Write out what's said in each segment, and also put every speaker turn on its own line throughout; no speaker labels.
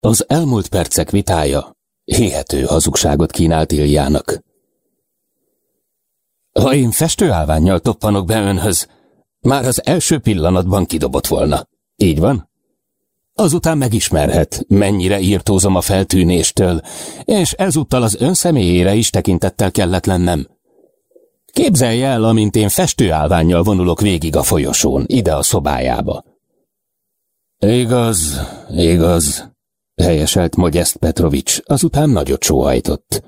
Az elmúlt percek vitája hihető hazugságot kínált Iljának. Ha én festőállványjal toppanok be önhöz, már az első pillanatban kidobott volna. Így van? Azután megismerhet, mennyire írtózom a feltűnéstől, és ezúttal az ön személyére is tekintettel kellett lennem. Képzelje el, amint én festőállványjal vonulok végig a folyosón, ide a szobájába. Igaz, igaz, helyeselt Mogyeszt Petrovics, azután nagyot sóhajtott.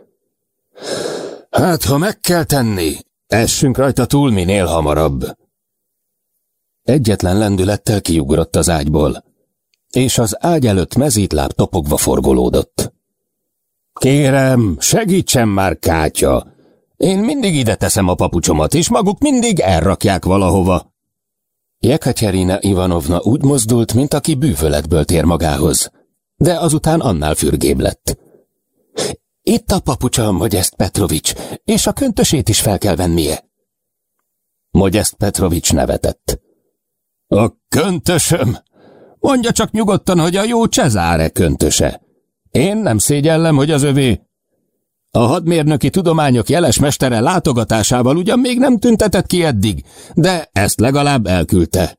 Hát, ha meg kell tenni, essünk rajta túl minél hamarabb. Egyetlen lendülettel kiugrott az ágyból, és az ágy előtt mezítláb topogva forgolódott. Kérem, segítsen már, Kátya! Én mindig ide teszem a papucsomat, és maguk mindig elrakják valahova. Jekaterina Ivanovna úgy mozdult, mint aki bűvöletből tér magához, de azután annál fürgébb lett. Itt a papucsa, Mogyeszt Petrovics, és a köntösét is fel kell vennie. Mogyeszt Petrovics nevetett. A köntösöm? Mondja csak nyugodtan, hogy a jó Cezáre köntöse. Én nem szégyellem, hogy az övé. A hadmérnöki tudományok jeles mestere látogatásával ugyan még nem tüntetett ki eddig, de ezt legalább elküldte.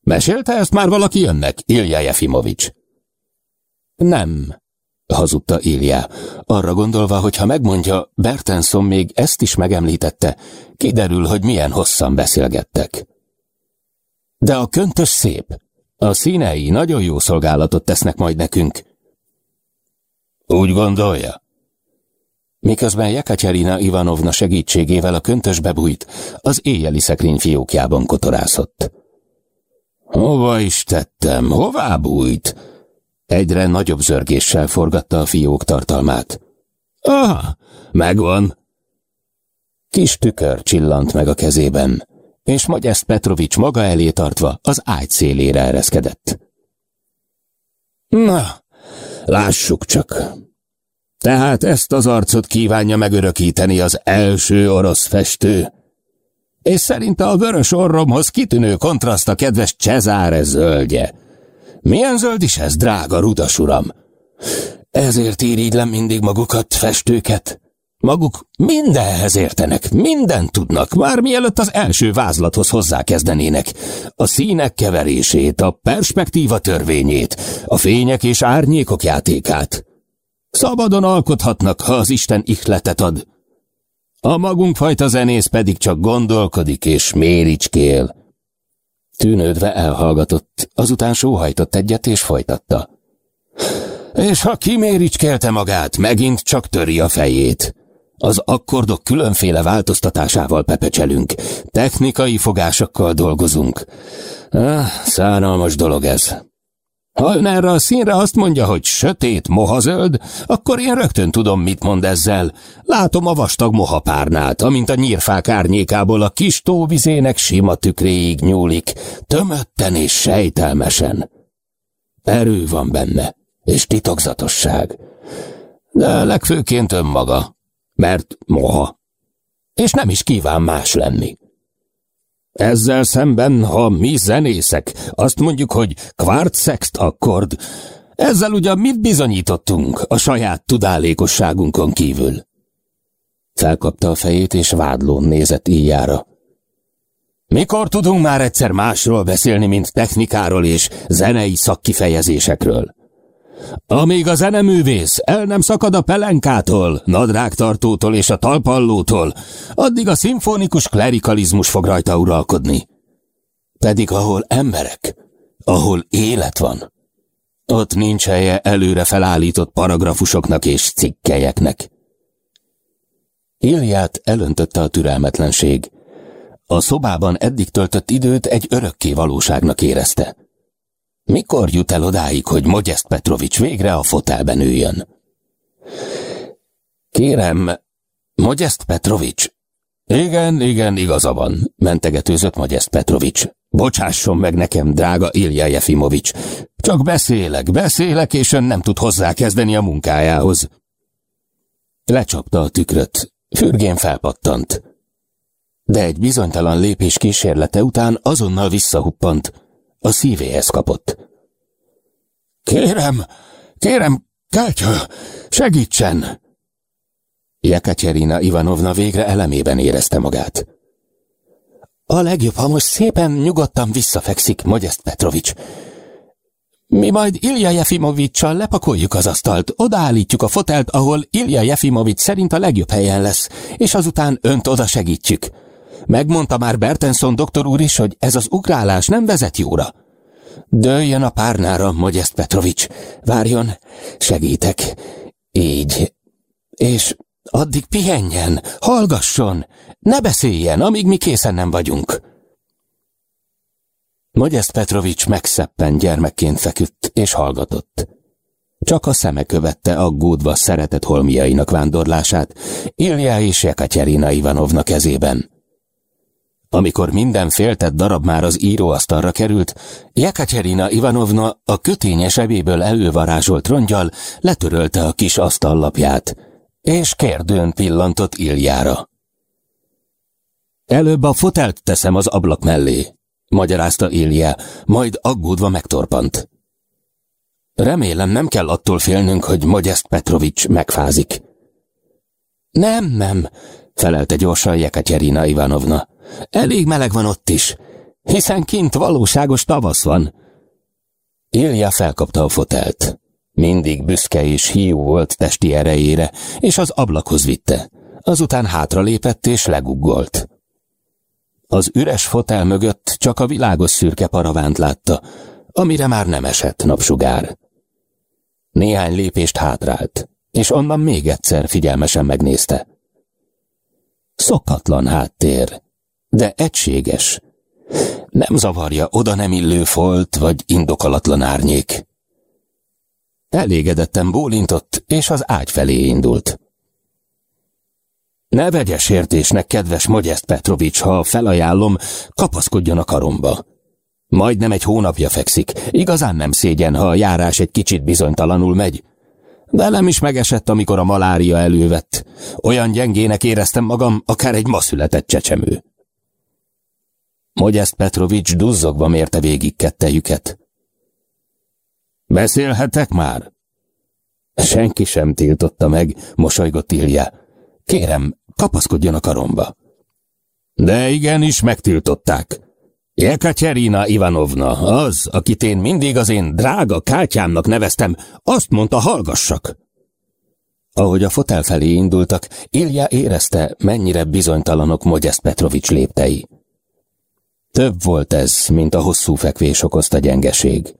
Mesélte ezt már valaki önnek, Ilja Jefimovics? Nem, hazudta Ilja, arra gondolva, hogy ha megmondja, Bertenson még ezt is megemlítette, kiderül, hogy milyen hosszan beszélgettek. De a köntös szép. A színei nagyon jó szolgálatot tesznek majd nekünk. Úgy gondolja? Miközben Jekaterina Ivanovna segítségével a köntös bebújt, az éjjeli szekrény fiókjában kotorászott. Hova is tettem? Hová bújt? Egyre nagyobb zörgéssel forgatta a fiók tartalmát. Aha, megvan. Kis tükör csillant meg a kezében, és Magyest Petrovics maga elé tartva az ágy szélére ereszkedett. Na, lássuk csak. Tehát ezt az arcot kívánja megörökíteni az első orosz festő. És szerinte a vörös orromhoz kitűnő kontraszt a kedves Cezáre zöldje. Milyen zöld is ez, drága rudas uram? Ezért irigylem mindig magukat, festőket. Maguk mindenhez értenek, mindent tudnak, már mielőtt az első vázlathoz hozzákezdenének. A színek keverését, a perspektíva törvényét, a fények és árnyékok játékát. Szabadon alkothatnak, ha az Isten ihletet ad. A magunk fajta zenész pedig csak gondolkodik és méricskél. Tűnődve elhallgatott, azután sóhajtott egyet és folytatta. És ha kiméricskélte magát, megint csak töri a fejét. Az akkordok különféle változtatásával pepecselünk, technikai fogásokkal dolgozunk. Ah, szánalmas dolog ez. Ha ön erre a színre azt mondja, hogy sötét, mohazöld, akkor én rögtön tudom, mit mond ezzel. Látom a vastag mohapárnát, amint a nyírfák árnyékából a kis tóvizének sima tükréig nyúlik, tömötten és sejtelmesen. Erő van benne, és titokzatosság. De legfőként önmaga, mert moha. És nem is kíván más lenni. Ezzel szemben, ha mi zenészek azt mondjuk, hogy kvártszext akkord, ezzel ugyan mit bizonyítottunk a saját tudálékosságunkon kívül? Felkapta a fejét, és vádlón nézett íjára. Mikor tudunk már egyszer másról beszélni, mint technikáról és zenei szakkifejezésekről? Amíg a zeneművész el nem szakad a pelenkától, nadrágtartótól és a talpallótól, addig a szimfonikus klerikalizmus fog rajta uralkodni. Pedig ahol emberek, ahol élet van, ott nincs helye előre felállított paragrafusoknak és cikkelyeknek. Ilját elöntötte a türelmetlenség. A szobában eddig töltött időt egy örökké valóságnak érezte. Mikor jut el odáig, hogy Mogyeszt Petrovics végre a fotelben üljön? Kérem, Mogyeszt Petrovics? Igen, igen, igaza van, mentegetőzött Mogyeszt Petrovics. Bocsásson meg nekem, drága Ilja Jefimovics. Csak beszélek, beszélek, és ön nem tud hozzákezdeni a munkájához. Lecsapta a tükröt, fürgén felpattant. De egy bizonytalan lépés kísérlete után azonnal visszahuppant, a szívéhez kapott. Kérem, Kérem, Kátya, segítsen! Jekaterina Ivanovna végre elemében érezte magát. A legjobb, ha most szépen nyugodtan visszafekszik, Mogyeszt Petrovics. Mi majd Ilja Jefimovicsal lepakoljuk az asztalt, odaállítjuk a fotelt, ahol Ilja Jefimovics szerint a legjobb helyen lesz, és azután önt oda segítjük. Megmondta már Bertenson doktor úr is, hogy ez az ugrálás nem vezet jóra. Dőljön a párnára, Mogyeszt Petrovics. Várjon, segítek. Így. És addig pihenjen, hallgasson, ne beszéljen, amíg mi készen nem vagyunk. Mogyeszt Petrovics megszeppen gyermekként feküdt és hallgatott. Csak a szeme követte aggódva szeretett holmiainak vándorlását, Ilja és Jekaterina Ivanovna kezében. Amikor minden féltett darab már az íróasztalra került, Jekaterina Ivanovna a kötényes ebéből elővarázsolt rongyal letörölte a kis asztallapját, és kérdőn pillantott Iljára. Előbb a fotelt teszem az ablak mellé, magyarázta Ilja, majd aggódva megtorpant. Remélem nem kell attól félnünk, hogy Mogyeszt Petrovics megfázik. Nem, nem, felelte gyorsan Jekaterina Ivanovna. Elég meleg van ott is, hiszen kint valóságos tavasz van. Ilja felkapta a fotelt. Mindig büszke és hiú volt testi erejére, és az ablakhoz vitte. Azután hátralépett és leguggolt. Az üres fotel mögött csak a világos szürke paravánt látta, amire már nem esett napsugár. Néhány lépést hátrált, és onnan még egyszer figyelmesen megnézte. Szokatlan háttér, de egységes. Nem zavarja oda nem illő folt vagy indokolatlan árnyék. Elégedetten bólintott, és az ágy felé indult. Ne vegye sértésnek, kedves Mogyeszt Petrovics, ha felajánlom, kapaszkodjon a karomba. Majdnem egy hónapja fekszik, igazán nem szégyen, ha a járás egy kicsit bizonytalanul megy. Velem is megesett, amikor a malária elővett. Olyan gyengének éreztem magam, akár egy ma született csecsemő. Mogyeszt Petrovics duzzogva mérte végig kettejüket. Beszélhetek már? Senki sem tiltotta meg, mosolygott Ilja. Kérem, kapaszkodjon a karomba. De igenis megtiltották. Jekaterina Ivanovna, az, akit én mindig az én drága kátyámnak neveztem, azt mondta, hallgassak. Ahogy a fotel felé indultak, Ilja érezte, mennyire bizonytalanok Mogyeszt Petrovics léptei. Több volt ez, mint a hosszú fekvés okozta gyengeség.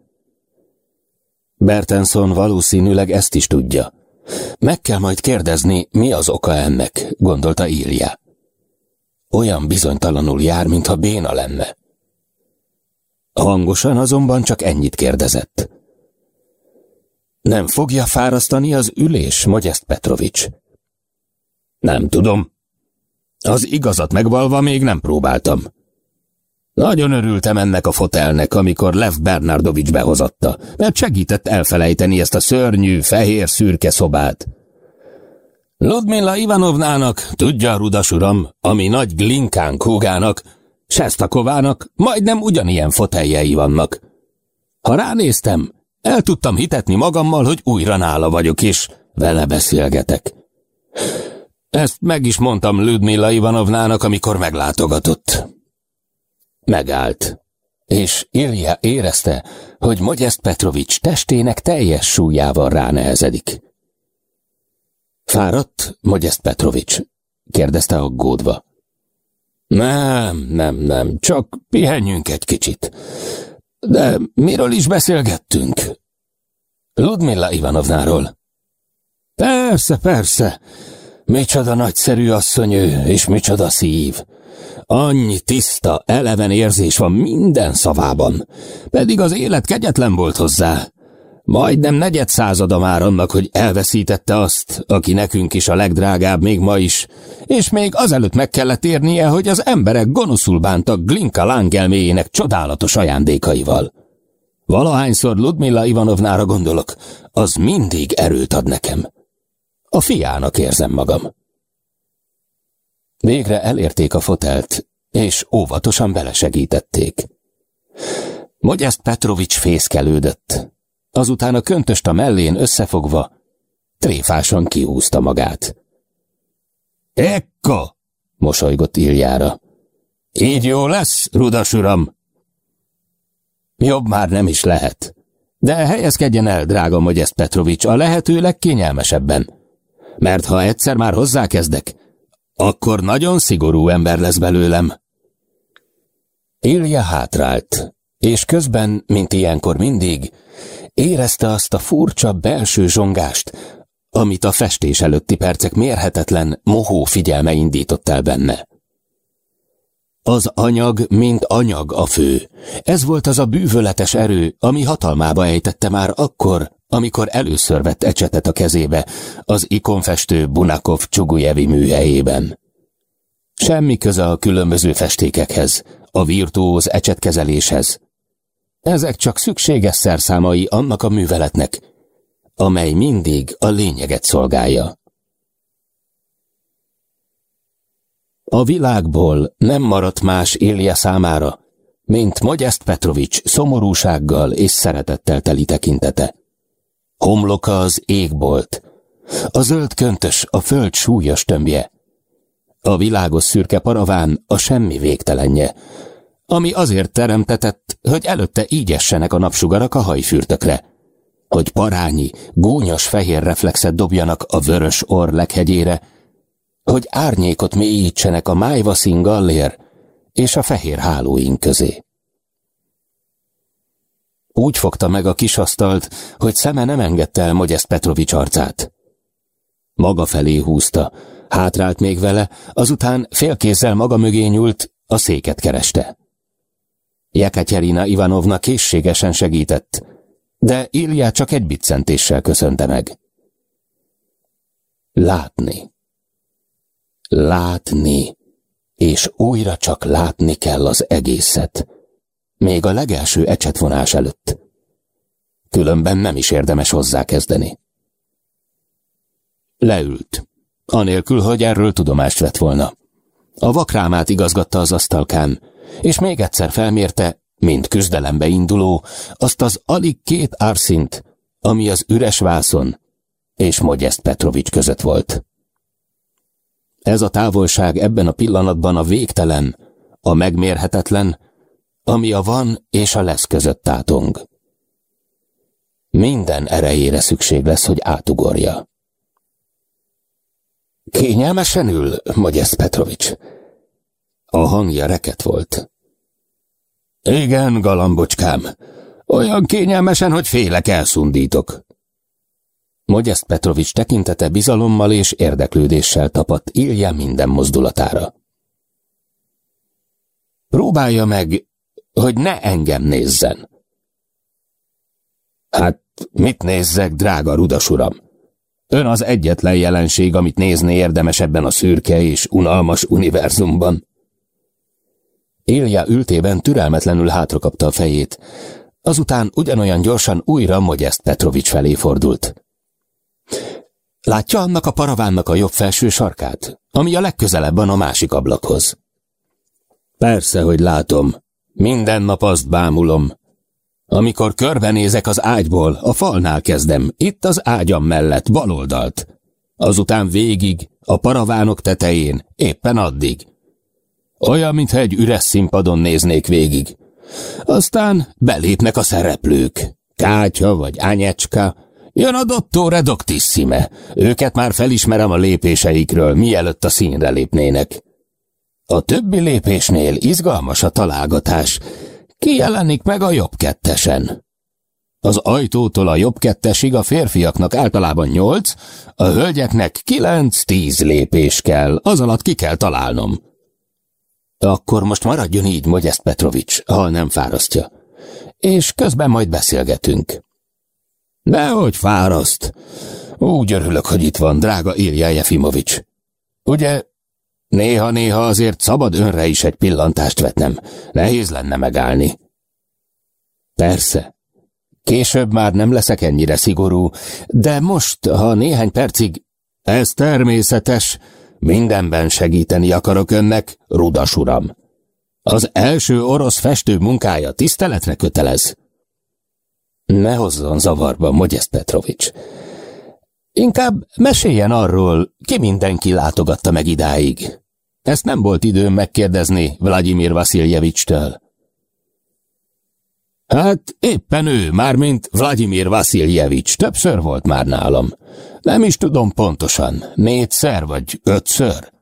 Bertenson valószínűleg ezt is tudja. Meg kell majd kérdezni, mi az oka ennek, gondolta Ilja. Olyan bizonytalanul jár, mintha béna lenne. Hangosan azonban csak ennyit kérdezett. Nem fogja fárasztani az ülés, Mogyeszt Petrovics? Nem tudom. Az igazat megvalva még nem próbáltam. Nagyon örültem ennek a fotelnek, amikor Lev Bernardovics behozatta, mert segített elfelejteni ezt a szörnyű, fehér-szürke szobát. Ludmilla Ivanovnának, tudja, rudas uram, ami nagy Glinkán kógának, Sestakovának majdnem ugyanilyen foteljei vannak. Ha ránéztem, el tudtam hitetni magammal, hogy újra nála vagyok, és vele beszélgetek. Ezt meg is mondtam Ludmilla Ivanovnának, amikor meglátogatott. Megállt, és Ilja érezte, hogy Mogyeszt Petrovics testének teljes súlyával ránehezedik. Fáradt, Mogyeszt Petrovics? kérdezte aggódva. Nem, nem, nem, csak pihenjünk egy kicsit. De miről is beszélgettünk? Ludmilla Ivanovnáról. Persze, persze. Micsoda nagyszerű asszony ő, és micsoda szív. Annyi tiszta, eleven érzés van minden szavában, pedig az élet kegyetlen volt hozzá. Majdnem negyed százada már annak, hogy elveszítette azt, aki nekünk is a legdrágább még ma is, és még azelőtt meg kellett érnie, hogy az emberek gonoszul bántak Glinka lángelméjének csodálatos ajándékaival. Valahányszor Ludmilla Ivanovnára gondolok, az mindig erőt ad nekem. A fiának érzem magam. Végre elérték a fotelt, és óvatosan belesegítették. Mogyeszt Petrovics fészkelődött. azután a köntöst a mellén összefogva, tréfásan kihúzta magát. Ekka! mosolygott Iljára. Így jó lesz, rudas uram? Jobb már nem is lehet. De helyezkedjen el, drága Mogyeszt Petrovics, a lehető legkényelmesebben. Mert ha egyszer már hozzákezdek, akkor nagyon szigorú ember lesz belőlem. Ilja hátrált, és közben, mint ilyenkor mindig, érezte azt a furcsa belső zsongást, amit a festés előtti percek mérhetetlen, mohó figyelme indított el benne. Az anyag, mint anyag a fő. Ez volt az a bűvöletes erő, ami hatalmába ejtette már akkor, amikor először vett ecsetet a kezébe, az ikonfestő Bunakov Csugujevi műhelyében. Semmi köze a különböző festékekhez, a virtuóz ecsetkezeléshez. Ezek csak szükséges szerszámai annak a műveletnek, amely mindig a lényeget szolgálja. A világból nem maradt más Ilja számára, mint Mogyeszt Petrovics szomorúsággal és szeretettel teli tekintete. Homloka az égbolt, a zöld köntös a föld súlyos tömbje, a világos szürke paraván a semmi végtelenje, ami azért teremtetett, hogy előtte így essenek a napsugarak a hajfürtökre, hogy parányi, gúnyos fehér reflexet dobjanak a vörös orr leghegyére, hogy árnyékot mélyítsenek a májvaszín gallér és a fehér hálóink közé. Úgy fogta meg a kisasztalt, hogy szeme nem engedte el Mogyeszt Petrovics arcát. Maga felé húzta, hátrált még vele, azután félkézzel maga mögé nyúlt, a széket kereste. Jekaterina Ivanovna készségesen segített, de Ilja csak egy biccentéssel köszönte meg. Látni. Látni. És újra csak látni kell az egészet. Még a legelső ecsetvonás előtt. Különben nem is érdemes hozzákezdeni. Leült, anélkül, hogy erről tudomást vett volna. A vakrámát igazgatta az asztalkán, és még egyszer felmérte, mint küzdelembe induló, azt az alig két árszint, ami az üres vászon és Mogyeszt Petrovics között volt. Ez a távolság ebben a pillanatban a végtelen, a megmérhetetlen, ami a van és a lesz között tátong. Minden erejére szükség lesz, hogy átugorja. Kényelmesen ül, Mogyesz Petrovics. A hangja reket volt. Igen, galambocskám. Olyan kényelmesen, hogy félek elszundítok. Mogyeszt Petrovics tekintete bizalommal és érdeklődéssel tapadt Ilja minden mozdulatára. Próbálja meg, hogy ne engem nézzen. Hát, mit nézzek, drága rudas uram? Ön az egyetlen jelenség, amit nézni érdemes ebben a szürke és unalmas univerzumban. Ilja ültében türelmetlenül hátrakapta a fejét, azután ugyanolyan gyorsan újra Mogyeszt Petrovics felé fordult. Látja annak a paravánnak a jobb felső sarkát, ami a legközelebb van a másik ablakhoz? Persze, hogy látom. Minden nap azt bámulom. Amikor körbenézek az ágyból, a falnál kezdem, itt az ágyam mellett, baloldalt. Azután végig, a paravánok tetején, éppen addig. Olyan, mintha egy üres színpadon néznék végig. Aztán belépnek a szereplők. Kátya vagy Anyecska, Jön a dottore doctissime. Őket már felismerem a lépéseikről, mielőtt a színre lépnének. A többi lépésnél izgalmas a találgatás. Kijelenik meg a jobb kettesen. Az ajtótól a jobb kettesig a férfiaknak általában nyolc, a hölgyeknek kilenc-tíz lépés kell, az alatt ki kell találnom. Akkor most maradjon így, Mogyeszt Petrovics, ha nem fárasztja. És közben majd beszélgetünk. Nehogy fáraszt. Úgy örülök, hogy itt van, drága Ilja Jefimovics. Ugye, néha-néha azért szabad önre is egy pillantást vetnem. Nehéz lenne megállni. Persze. Később már nem leszek ennyire szigorú, de most, ha néhány percig... Ez természetes. Mindenben segíteni akarok önnek, rudas uram. Az első orosz festő munkája tiszteletre kötelez. Ne hozzon zavarba, Mogyesz Petrovics. Inkább meséljen arról, ki mindenki látogatta meg idáig. Ezt nem volt időm megkérdezni Vladimir Vasiljevics-től. Hát éppen ő, mármint Vladimir Vasiljevics, többször volt már nálam. Nem is tudom pontosan, négyszer vagy ötször.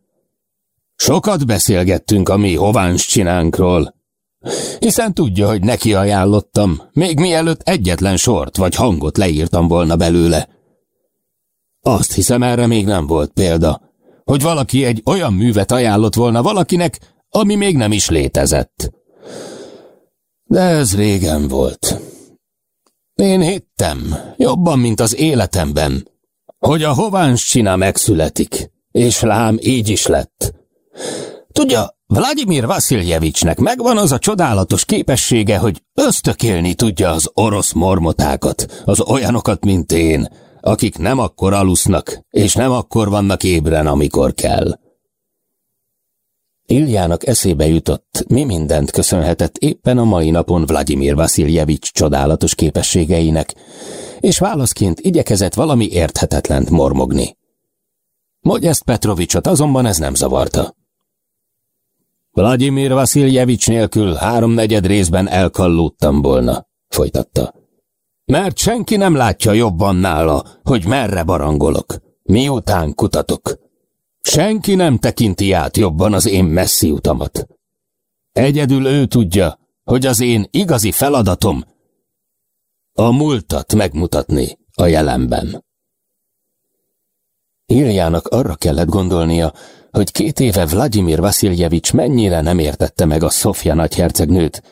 Sokat beszélgettünk a mi hováns csinánkról, hiszen tudja, hogy neki ajánlottam, még mielőtt egyetlen sort vagy hangot leírtam volna belőle. Azt hiszem, erre még nem volt példa, hogy valaki egy olyan művet ajánlott volna valakinek, ami még nem is létezett. De ez régen volt. Én hittem, jobban, mint az életemben, hogy a hováns csina megszületik, és lám így is lett. Tudja, Vladimir Vasiljevicsnek megvan az a csodálatos képessége, hogy ösztökélni tudja az orosz mormotákat, az olyanokat, mint én, akik nem akkor alusznak, és nem akkor vannak ébren, amikor kell. Iljának eszébe jutott, mi mindent köszönhetett éppen a mai napon Vladimir Vasiljevics csodálatos képességeinek, és válaszként igyekezett valami érthetetlent mormogni. Mogyeszt Petrovicsot azonban ez nem zavarta. Vladimir Vasiljevics nélkül háromnegyed részben elkallódtam volna, folytatta. Mert senki nem látja jobban nála, hogy merre barangolok, miután kutatok. Senki nem tekinti át jobban az én messzi utamat. Egyedül ő tudja, hogy az én igazi feladatom a múltat megmutatni a jelenben. Iljának arra kellett gondolnia, hogy két éve Vladimir Vasiljevics mennyire nem értette meg a Szofia nagyhercegnőt,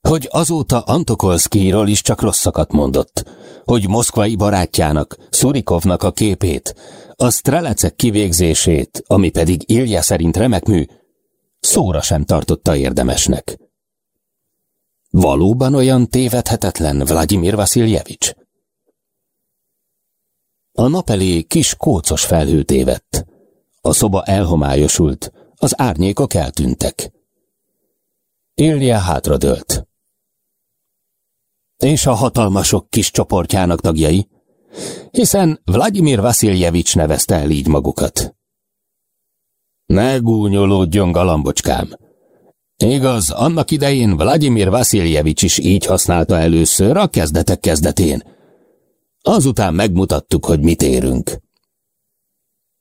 hogy azóta Antokolszkiról is csak rosszakat mondott, hogy moszkvai barátjának, Szurikovnak a képét, a strelecek kivégzését, ami pedig Ilja szerint remek mű, szóra sem tartotta érdemesnek. Valóban olyan tévedhetetlen Vladimir Vasiljevics? A nap elé kis kócos felhő tévedt. A szoba elhomályosult, az árnyékok eltűntek. Ilja hátradőlt. És a hatalmasok kis csoportjának tagjai, hiszen Vladimir Vasiljevics nevezte el így magukat. Ne gúnyolódjon, galambocskám! Igaz, annak idején Vladimir Vasiljevics is így használta először a kezdetek kezdetén. Azután megmutattuk, hogy mit érünk.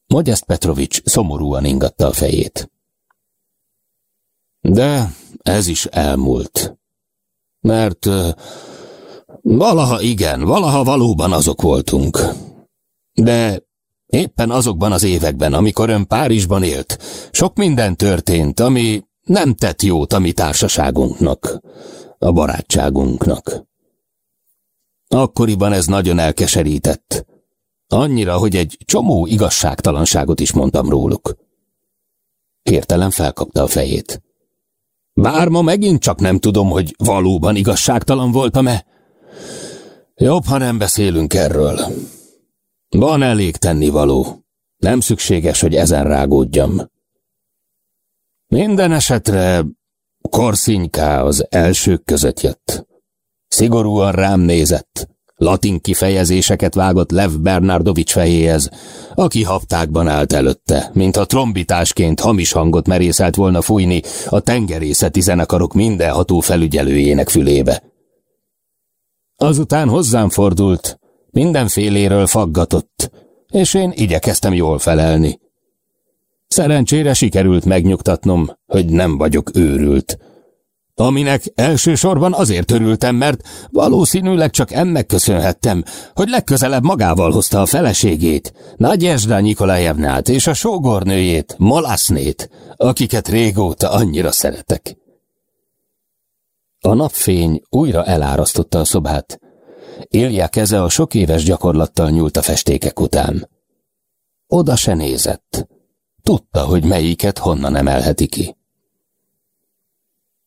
Mogyeszt Petrovics szomorúan ingatta a fejét. De ez is elmúlt. Mert uh, valaha igen, valaha valóban azok voltunk. De éppen azokban az években, amikor ön Párizsban élt, sok minden történt, ami nem tett jót a mi társaságunknak, a barátságunknak. Akkoriban ez nagyon elkeserített. Annyira, hogy egy csomó igazságtalanságot is mondtam róluk. Hirtelen felkapta a fejét. Bár ma megint csak nem tudom, hogy valóban igazságtalan voltam-e. Jobb, ha nem beszélünk erről. Van elég tennivaló. Nem szükséges, hogy ezen rágódjam. Minden esetre Korszinyká az elsők között jött. Szigorúan rám nézett, latin kifejezéseket vágott Lev Bernardovics fejéhez, aki haptákban állt előtte, mint a trombitásként hamis hangot merészelt volna fújni a tengerészeti zenekarok mindenható felügyelőjének fülébe. Azután hozzám fordult, mindenféléről faggatott, és én igyekeztem jól felelni. Szerencsére sikerült megnyugtatnom, hogy nem vagyok őrült, Aminek elsősorban azért örültem, mert valószínűleg csak ennek köszönhettem, hogy legközelebb magával hozta a feleségét, Nagyesda Nikolajevnát és a sógornőjét, Molasznét, akiket régóta annyira szeretek. A napfény újra elárasztotta a szobát. Ilja keze a sok éves gyakorlattal nyúlt a festékek után. Oda se nézett. Tudta, hogy melyiket honnan emelheti ki.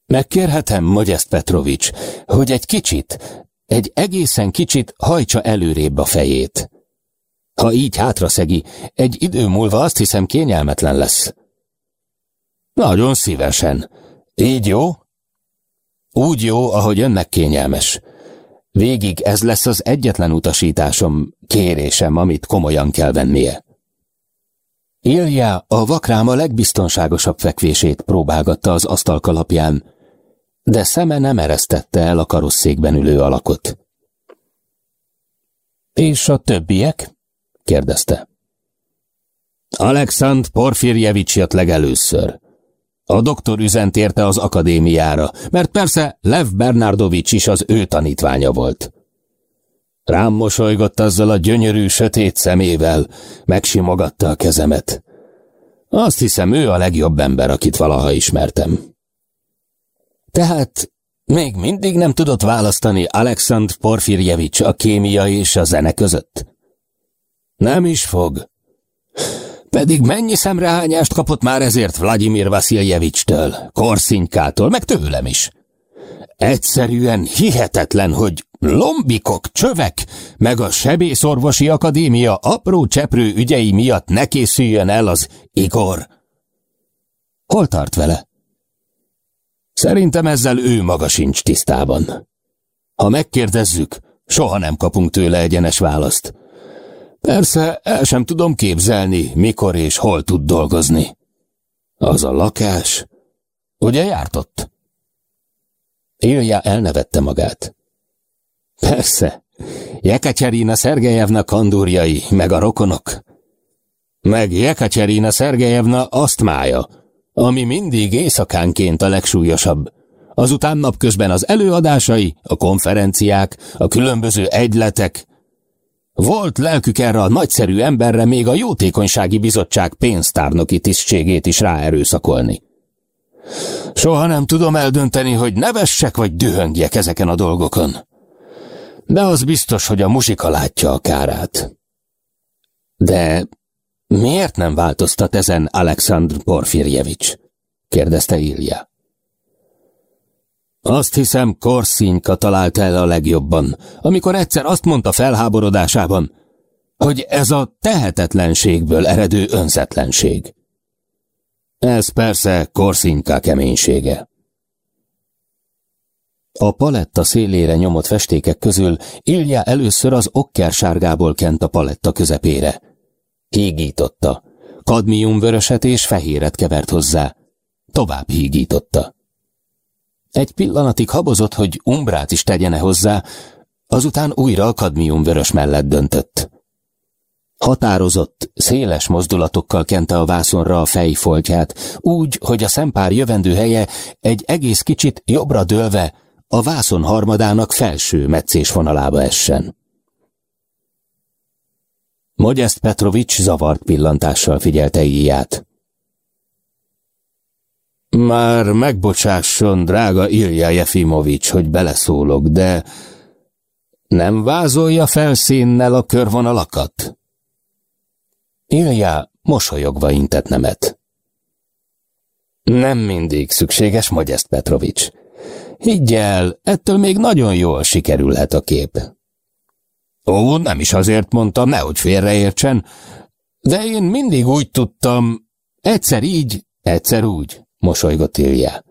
Megkérhetem, Mogyeszt Petrovics, hogy egy kicsit, egy egészen kicsit hajtsa előrébb a fejét. Ha így hátraszegi, egy idő múlva azt hiszem kényelmetlen lesz. Nagyon szívesen. Így jó? Úgy jó, ahogy önnek kényelmes. Végig ez lesz az egyetlen utasításom, kérésem, amit komolyan kell vennie. Ilja a vakrám a legbiztonságosabb fekvését próbálgatta az asztalkalapján, de szeme nem eresztette el a karosszékben ülő alakot. És a többiek? kérdezte. Alexand Porfirjevics jött legelőször. A doktor üzent érte az akadémiára, mert persze Lev Bernardovics is az ő tanítványa volt. Rám mosolygott azzal a gyönyörű, sötét szemével, megsimogatta a kezemet. Azt hiszem, ő a legjobb ember, akit valaha ismertem. Tehát még mindig nem tudott választani Alexandr Porfirjevics a kémia és a zene között? Nem is fog. Pedig mennyi szemrehányást kapott már ezért Vladimir Vasiljevicstől, Korszínykától, meg tőlem is. Egyszerűen hihetetlen, hogy lombikok, csövek, meg a sebészorvosi akadémia apró cseprő ügyei miatt ne készüljön el az Igor. Hol tart vele? Szerintem ezzel ő maga sincs tisztában. Ha megkérdezzük, soha nem kapunk tőle egyenes választ. Persze el sem tudom képzelni, mikor és hol tud dolgozni. Az a lakás. Ugye járt ott? Ilja elnevette magát. Persze, Jekatyerina Szergejevna kandúrjai, meg a rokonok. Meg Jekatyerina Szergejevna asztmája, ami mindig éjszakánként a legsúlyosabb. Azután napközben az előadásai, a konferenciák, a különböző egyletek, volt lelkük erre a nagyszerű emberre még a jótékonysági bizottság pénztárnoki tisztségét is ráerőszakolni. Soha nem tudom eldönteni, hogy nevessek vagy dühöngjek ezeken a dolgokon. De az biztos, hogy a musika látja a kárát. De miért nem változtat ezen Alexandr Porfirjevics? kérdezte Ilja. Azt hiszem, Korszínka találta el a legjobban, amikor egyszer azt mondta felháborodásában, hogy ez a tehetetlenségből eredő önzetlenség. Ez persze Korszínka keménysége. A paletta szélére nyomott festékek közül Ilja először az okkersárgából kent a paletta közepére. Hígította. Kadmiumvöröset és fehéret kevert hozzá. Tovább hígította. Egy pillanatig habozott, hogy umbrát is tegyene hozzá, azután újra a kadmiumvörös mellett döntött. Határozott, széles mozdulatokkal kente a vászonra a fejfoltját, úgy, hogy a szempár jövendő helye egy egész kicsit jobbra dőlve a vászon harmadának felső meccés vonalába essen. Mogyeszt Petrovics zavart pillantással figyelte íját. Már megbocsásson, drága Ilja Jefimovics, hogy beleszólok, de nem vázolja felszínnel a körvonalakat? Ilja mosolyogva intett nemet. Nem mindig szükséges, Magyest Petrovics. Higgy el, ettől még nagyon jól sikerülhet a kép. Ó, nem is azért mondtam, nehogy félreértsen, de én mindig úgy tudtam, egyszer így, egyszer úgy mosolygott Ilja.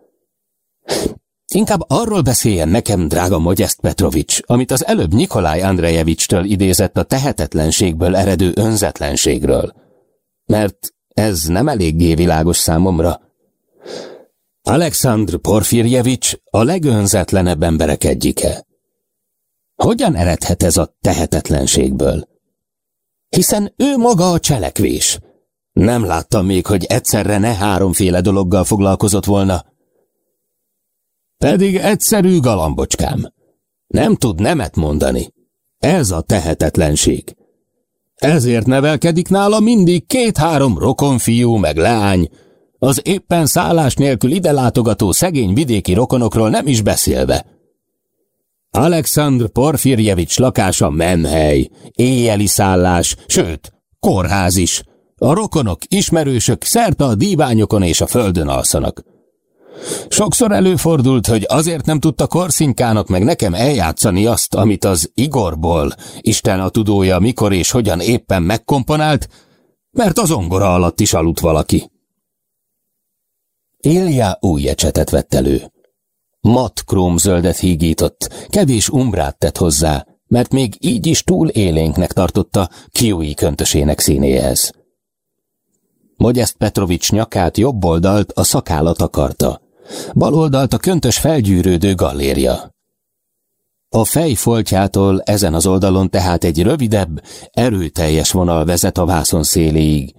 Inkább arról beszéljen nekem, drága Mogyeszt Petrovics, amit az előbb Nikolaj Andrejevicstől idézett a tehetetlenségből eredő önzetlenségről. Mert ez nem eléggé világos számomra. Alexandr Porfirjevics a legönzetlenebb emberek egyike. Hogyan eredhet ez a tehetetlenségből? Hiszen ő maga a cselekvés. Nem láttam még, hogy egyszerre ne háromféle dologgal foglalkozott volna. Pedig egyszerű galambocskám. Nem tud nemet mondani. Ez a tehetetlenség. Ezért nevelkedik nála mindig két-három rokonfiú meg leány, az éppen szállás nélkül ide látogató szegény vidéki rokonokról nem is beszélve. Alexandr Porfirjevics lakása menhely, éjjeli szállás, sőt, kórház is. A rokonok, ismerősök szerte a díványokon és a földön alszanak. Sokszor előfordult, hogy azért nem tudta Korszinkának meg nekem eljátszani azt, amit az Igorból, Isten a tudója mikor és hogyan éppen megkomponált, mert az ongora alatt is aludt valaki. Ilja új ecsetet vett elő. Mat krómzöldet hígított, kevés umbrát tett hozzá, mert még így is túl élénknek tartotta Kiui köntösének színéhez. Mogyeszt Petrovics nyakát jobb oldalt a szakállat akarta, bal oldalt a köntös felgyűrődő galléria. A fejfoltjától ezen az oldalon tehát egy rövidebb, erőteljes vonal vezet a vászon széléig,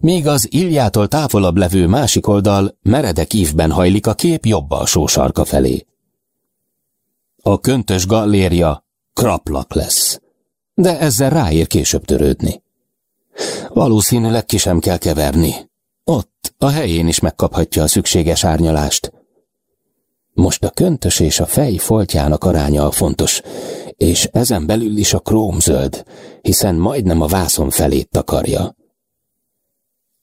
míg az Iljától távolabb levő másik oldal meredek ívben hajlik a kép jobb alsó sarka felé. A köntös galléria kraplak lesz, de ezzel ráér később törődni. Valószínűleg ki sem kell keverni. Ott, a helyén is megkaphatja a szükséges árnyalást. Most a köntös és a fej foltjának aránya a fontos, és ezen belül is a krómzöld, hiszen majdnem a vászon felét takarja.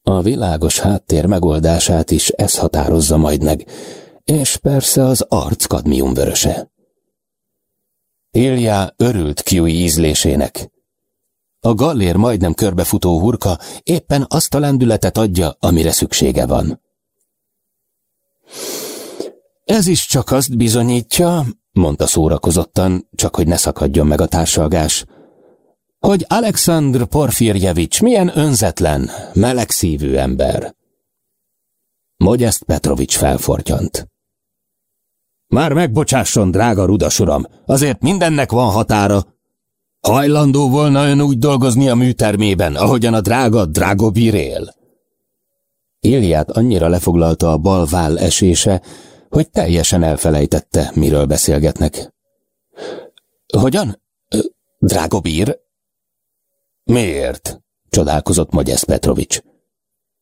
A világos háttér megoldását is ez határozza majd meg, és persze az arc kadmiumvöröse. Ilja örült Kiui ízlésének. A gallér majdnem körbefutó hurka éppen azt a lendületet adja, amire szüksége van. Ez is csak azt bizonyítja, mondta szórakozottan, csak hogy ne szakadjon meg a társalgás, hogy Alexandr Porfirjevics milyen önzetlen, melegszívű ember. Mogyeszt Petrovics felfortyant. Már megbocsásson, drága rudas uram, azért mindennek van határa. Hajlandó volna ön úgy dolgozni a műtermében, ahogyan a drága Dragobir él. Éliát annyira lefoglalta a bal váll esése, hogy teljesen elfelejtette, miről beszélgetnek. Hogyan? Dragobir? Miért? csodálkozott Magyesz Petrovics.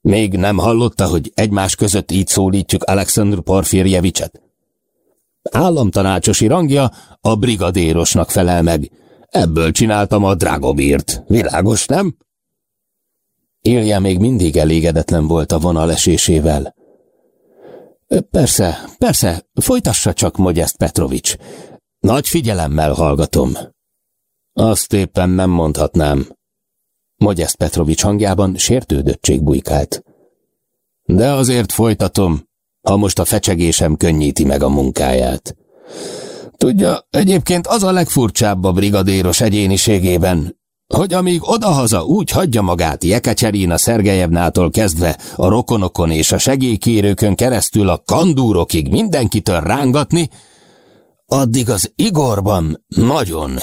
Még nem hallotta, hogy egymás között így szólítjuk Alexandr Porfirjevicset? Államtanácsosi rangja a brigadérosnak felel meg. Ebből csináltam a Dragobírt. Világos, nem? Ilja még mindig elégedetlen volt a vonal esésével. Persze, persze, folytassa csak, Mogyeszt Petrovics. Nagy figyelemmel hallgatom. Azt éppen nem mondhatnám. Mogyeszt Petrovics hangjában sértődöttség bujkált. De azért folytatom, ha most a fecsegésem könnyíti meg a munkáját. Tudja, egyébként az a legfurcsább a brigadéros egyéniségében, hogy amíg odahaza úgy hagyja magát Jekecserina Szergejevnától kezdve a rokonokon és a segélykérőkön keresztül a kandúrokig mindenkitől rángatni, addig az Igorban nagyon,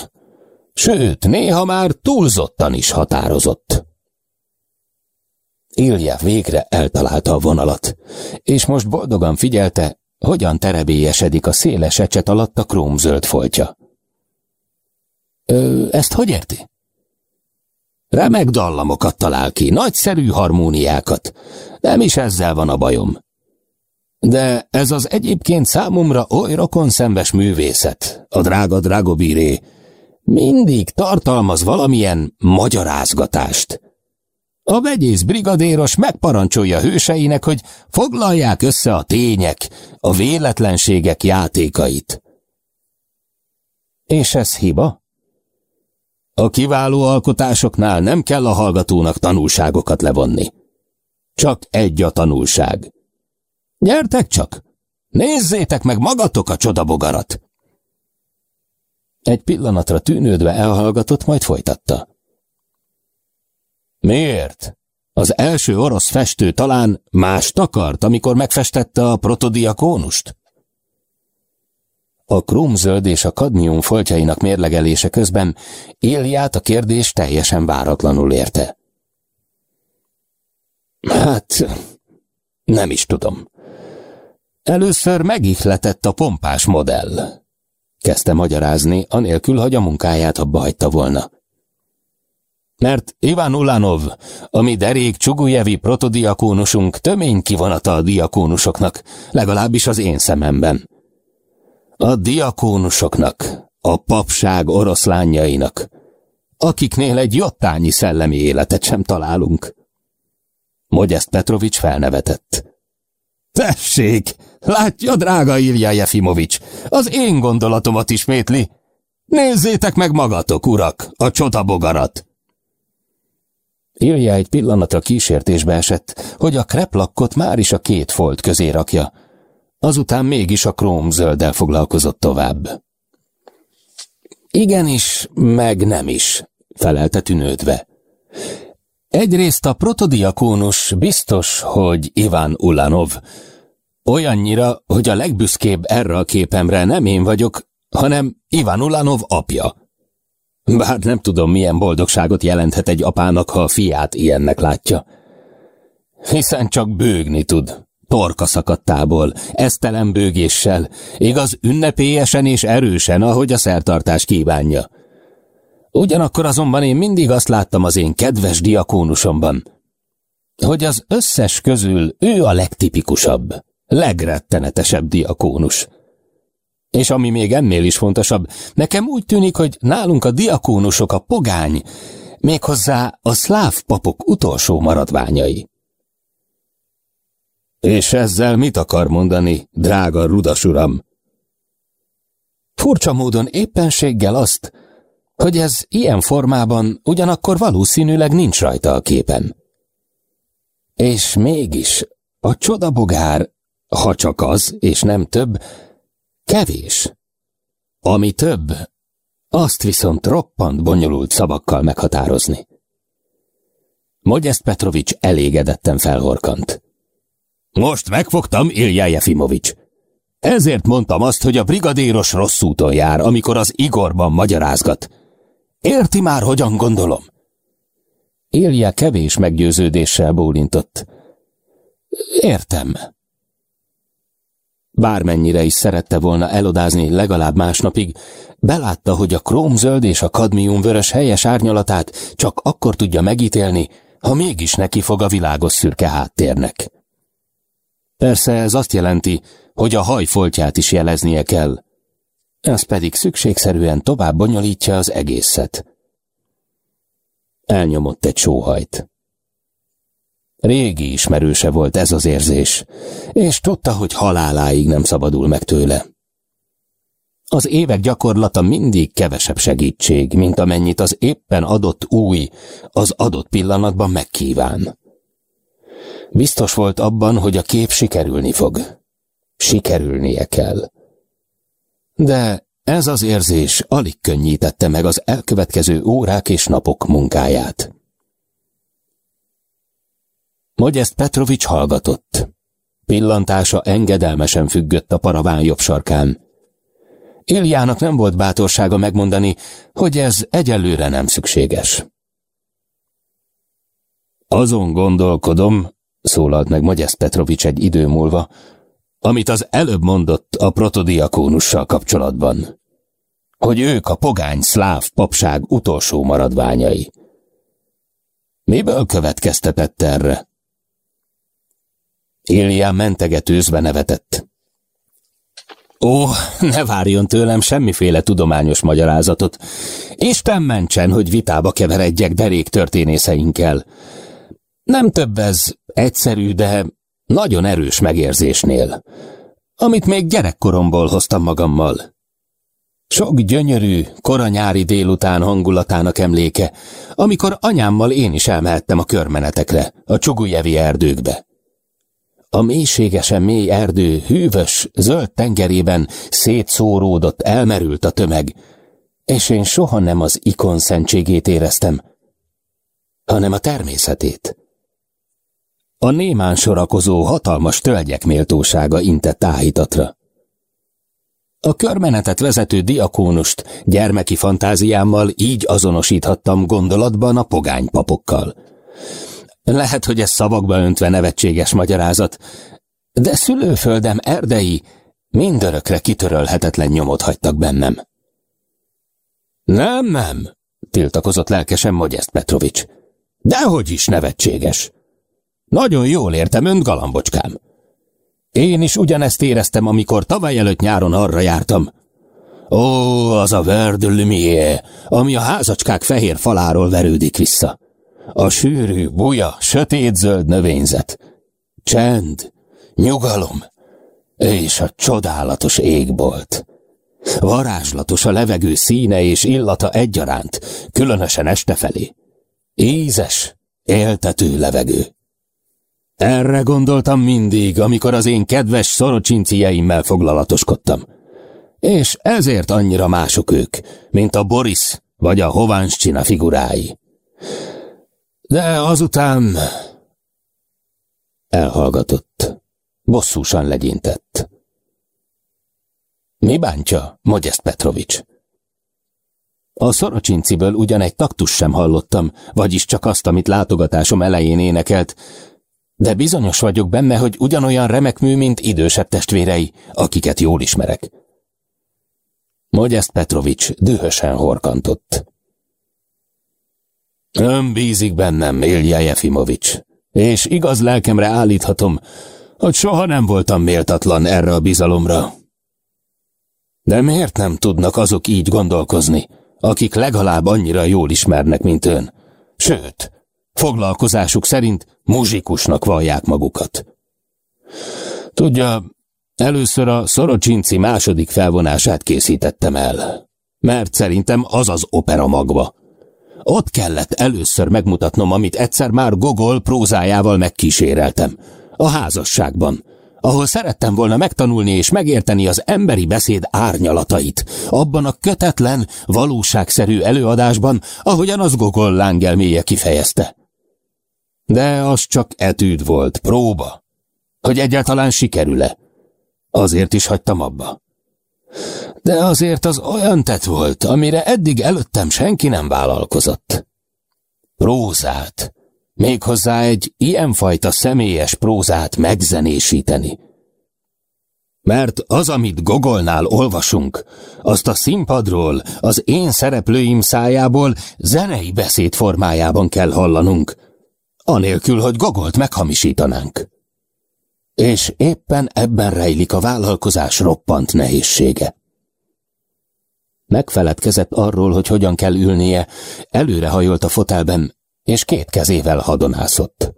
sőt, néha már túlzottan is határozott. Ilja végre eltalálta a vonalat, és most boldogan figyelte, hogyan terebélyesedik a széles ecset alatt a krómzöld foltja. Ö, ezt hogy érti? Remek dallamokat talál ki, nagyszerű harmóniákat. Nem is ezzel van a bajom. De ez az egyébként számomra oly rokonszenves művészet, a drága Dragobíré, mindig tartalmaz valamilyen magyarázgatást. A vegyész brigadéros megparancsolja hőseinek, hogy foglalják össze a tények, a véletlenségek játékait. És ez hiba? A kiváló alkotásoknál nem kell a hallgatónak tanulságokat levonni. Csak egy a tanulság. Gyertek csak! Nézzétek meg magatok a csodabogarat! Egy pillanatra tűnődve elhallgatott, majd folytatta. Miért? Az első orosz festő talán mást akart, amikor megfestette a protodiakónust? A krumzöld és a kadmium foltjainak mérlegelése közben Éliát a kérdés teljesen váratlanul érte. Hát, nem is tudom. Először megihletett a pompás modell. Kezdte magyarázni, anélkül, hogy a munkáját abba hagyta volna. Mert Iván Ulanov, ami derék Csugujevi protodiakónusunk tömény kivonata a diakónusoknak, legalábbis az én szememben. A diakónusoknak, a papság oroszlányainak, akiknél egy jottányi szellemi életet sem találunk. Mogyeszt Petrovics felnevetett. Tessék, látja, drága Ilja Jefimovics, az én gondolatomat ismétli. Nézzétek meg magatok, urak, a csodabogarat! Ilja egy pillanatra kísértésbe esett, hogy a kreplakkot már is a két folt közé rakja, Azután mégis a krómzölddel foglalkozott tovább. Igenis, meg nem is, felelte tűnődve. Egyrészt a protodiakónus biztos, hogy Iván Ulanov. Olyannyira, hogy a legbüszkébb erre a képemre nem én vagyok, hanem Iván Ulanov apja. Bár nem tudom, milyen boldogságot jelenthet egy apának, ha a fiát ilyennek látja. Hiszen csak bőgni tud, torka szakadtából, esztelen bőgéssel, igaz ünnepélyesen és erősen, ahogy a szertartás kívánja. Ugyanakkor azonban én mindig azt láttam az én kedves diakónusomban, hogy az összes közül ő a legtipikusabb, legrettenetesebb diakónus. És ami még ennél is fontosabb, nekem úgy tűnik, hogy nálunk a diakónusok a pogány, méghozzá a szláv papok utolsó maradványai. És ezzel mit akar mondani, drága rudas uram? Furcsa módon éppenséggel azt, hogy ez ilyen formában ugyanakkor valószínűleg nincs rajta a képen. És mégis a csodabogár, ha csak az, és nem több, kevés. Ami több, azt viszont roppant bonyolult szavakkal meghatározni. Mogyeszt Petrovics elégedetten felhorkant. Most megfogtam, Ilja Jefimovics. Ezért mondtam azt, hogy a brigadéros rossz úton jár, amikor az Igorban magyarázgat. Érti már, hogyan gondolom? Ilja kevés meggyőződéssel bólintott. Értem. Bármennyire is szerette volna elodázni legalább másnapig, belátta, hogy a krómzöld és a kadmiumvörös helyes árnyalatát csak akkor tudja megítélni, ha mégis neki fog a világos szürke háttérnek. Persze ez azt jelenti, hogy a hajfoltját is jeleznie kell. Ez pedig szükségszerűen tovább bonyolítja az egészet. Elnyomott egy sóhajt. Régi ismerőse volt ez az érzés, és tudta, hogy haláláig nem szabadul meg tőle. Az évek gyakorlata mindig kevesebb segítség, mint amennyit az éppen adott új, az adott pillanatban megkíván. Biztos volt abban, hogy a kép sikerülni fog. Sikerülnie kell. De ez az érzés alig könnyítette meg az elkövetkező órák és napok munkáját. Mogyeszt Petrovics hallgatott. Pillantása engedelmesen függött a paraván jobb sarkán. Iljának nem volt bátorsága megmondani, hogy ez egyelőre nem szükséges. Azon gondolkodom, szólalt meg Magyesz Petrovics egy idő múlva, amit az előbb mondott a protodiakónussal kapcsolatban. Hogy ők a pogány szláv papság utolsó maradványai. Miből következtetett erre? Ilja mentegetőzve nevetett. Ó, ne várjon tőlem semmiféle tudományos magyarázatot. Isten mentsen, hogy vitába keveredjek derék történészeinkkel. Nem több ez egyszerű, de nagyon erős megérzésnél, amit még gyerekkoromból hoztam magammal. Sok gyönyörű, koranyári délután hangulatának emléke, amikor anyámmal én is elmehettem a körmenetekre, a csugujevi erdőkbe. A mélységesen mély erdő hűvös, zöld tengerében szétszóródott, elmerült a tömeg, és én soha nem az ikon szentségét éreztem, hanem a természetét. A némán sorakozó hatalmas tölgyek méltósága intett áhítatra. A körmenetet vezető diakónust gyermeki fantáziámmal így azonosíthattam gondolatban a pogány papokkal. Lehet, hogy ez szavakba öntve nevetséges magyarázat, de szülőföldem erdei mindörökre kitörölhetetlen nyomot hagytak bennem. Nem, nem, tiltakozott lelkesen Mogyeszt Petrovics. Dehogy is nevetséges. Nagyon jól értem önt, galambocskám. Én is ugyanezt éreztem, amikor tavaly előtt nyáron arra jártam. Ó, az a verde ami a házacskák fehér faláról verődik vissza. A sűrű, buja, sötét-zöld növényzet. Csend, nyugalom, és a csodálatos égbolt. Varázslatos a levegő színe és illata egyaránt, különösen este felé. Ízes, éltető levegő. Erre gondoltam mindig, amikor az én kedves szorocsincieimmel foglalatoskodtam. És ezért annyira mások ők, mint a Boris vagy a Hováncsina figurái. De azután... Elhallgatott. Bosszúsan legyintett. Mi bántja, Mogyeszt Petrovics? A szorocsinciből ugyan egy taktus sem hallottam, vagyis csak azt, amit látogatásom elején énekelt, de bizonyos vagyok benne, hogy ugyanolyan remek mű, mint idősebb testvérei, akiket jól ismerek. Mogyeszt Petrovics dühösen horkantott. Ön bízik bennem, Ilja Jefimovics, és igaz lelkemre állíthatom, hogy soha nem voltam méltatlan erre a bizalomra. De miért nem tudnak azok így gondolkozni, akik legalább annyira jól ismernek, mint ön? Sőt, foglalkozásuk szerint muzsikusnak vallják magukat. Tudja, először a Szorocsinci második felvonását készítettem el, mert szerintem az az opera magva. Ott kellett először megmutatnom, amit egyszer már Gogol prózájával megkíséreltem. A házasságban, ahol szerettem volna megtanulni és megérteni az emberi beszéd árnyalatait, abban a kötetlen, valóságszerű előadásban, ahogyan az Gogol lángelméje kifejezte. De az csak etűd volt, próba, hogy egyáltalán sikerül-e. Azért is hagytam abba. De azért az olyan tett volt, amire eddig előttem senki nem vállalkozott. Prózát, méghozzá egy ilyenfajta személyes prózát megzenésíteni. Mert az, amit Gogolnál olvasunk, azt a színpadról, az én szereplőim szájából zenei beszéd formájában kell hallanunk, anélkül, hogy Gogolt meghamisítanánk. És éppen ebben rejlik a vállalkozás roppant nehézsége. Megfeledkezett arról, hogy hogyan kell ülnie, előrehajolt a fotelben, és két kezével hadonászott.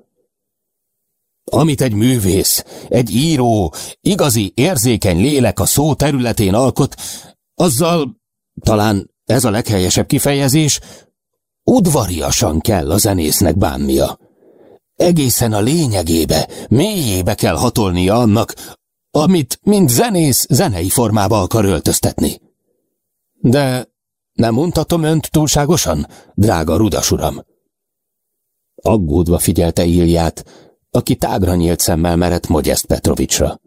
Amit egy művész, egy író, igazi érzékeny lélek a szó területén alkot, azzal, talán ez a leghelyesebb kifejezés, udvariasan kell a zenésznek bánnia. Egészen a lényegébe, mélyébe kell hatolnia annak, amit, mint zenész, zenei formába akar öltöztetni. De nem untatom önt túlságosan, drága rudas uram? Aggódva figyelte Ilját, aki tágra nyílt szemmel merett Mogyeszt Petrovicsra.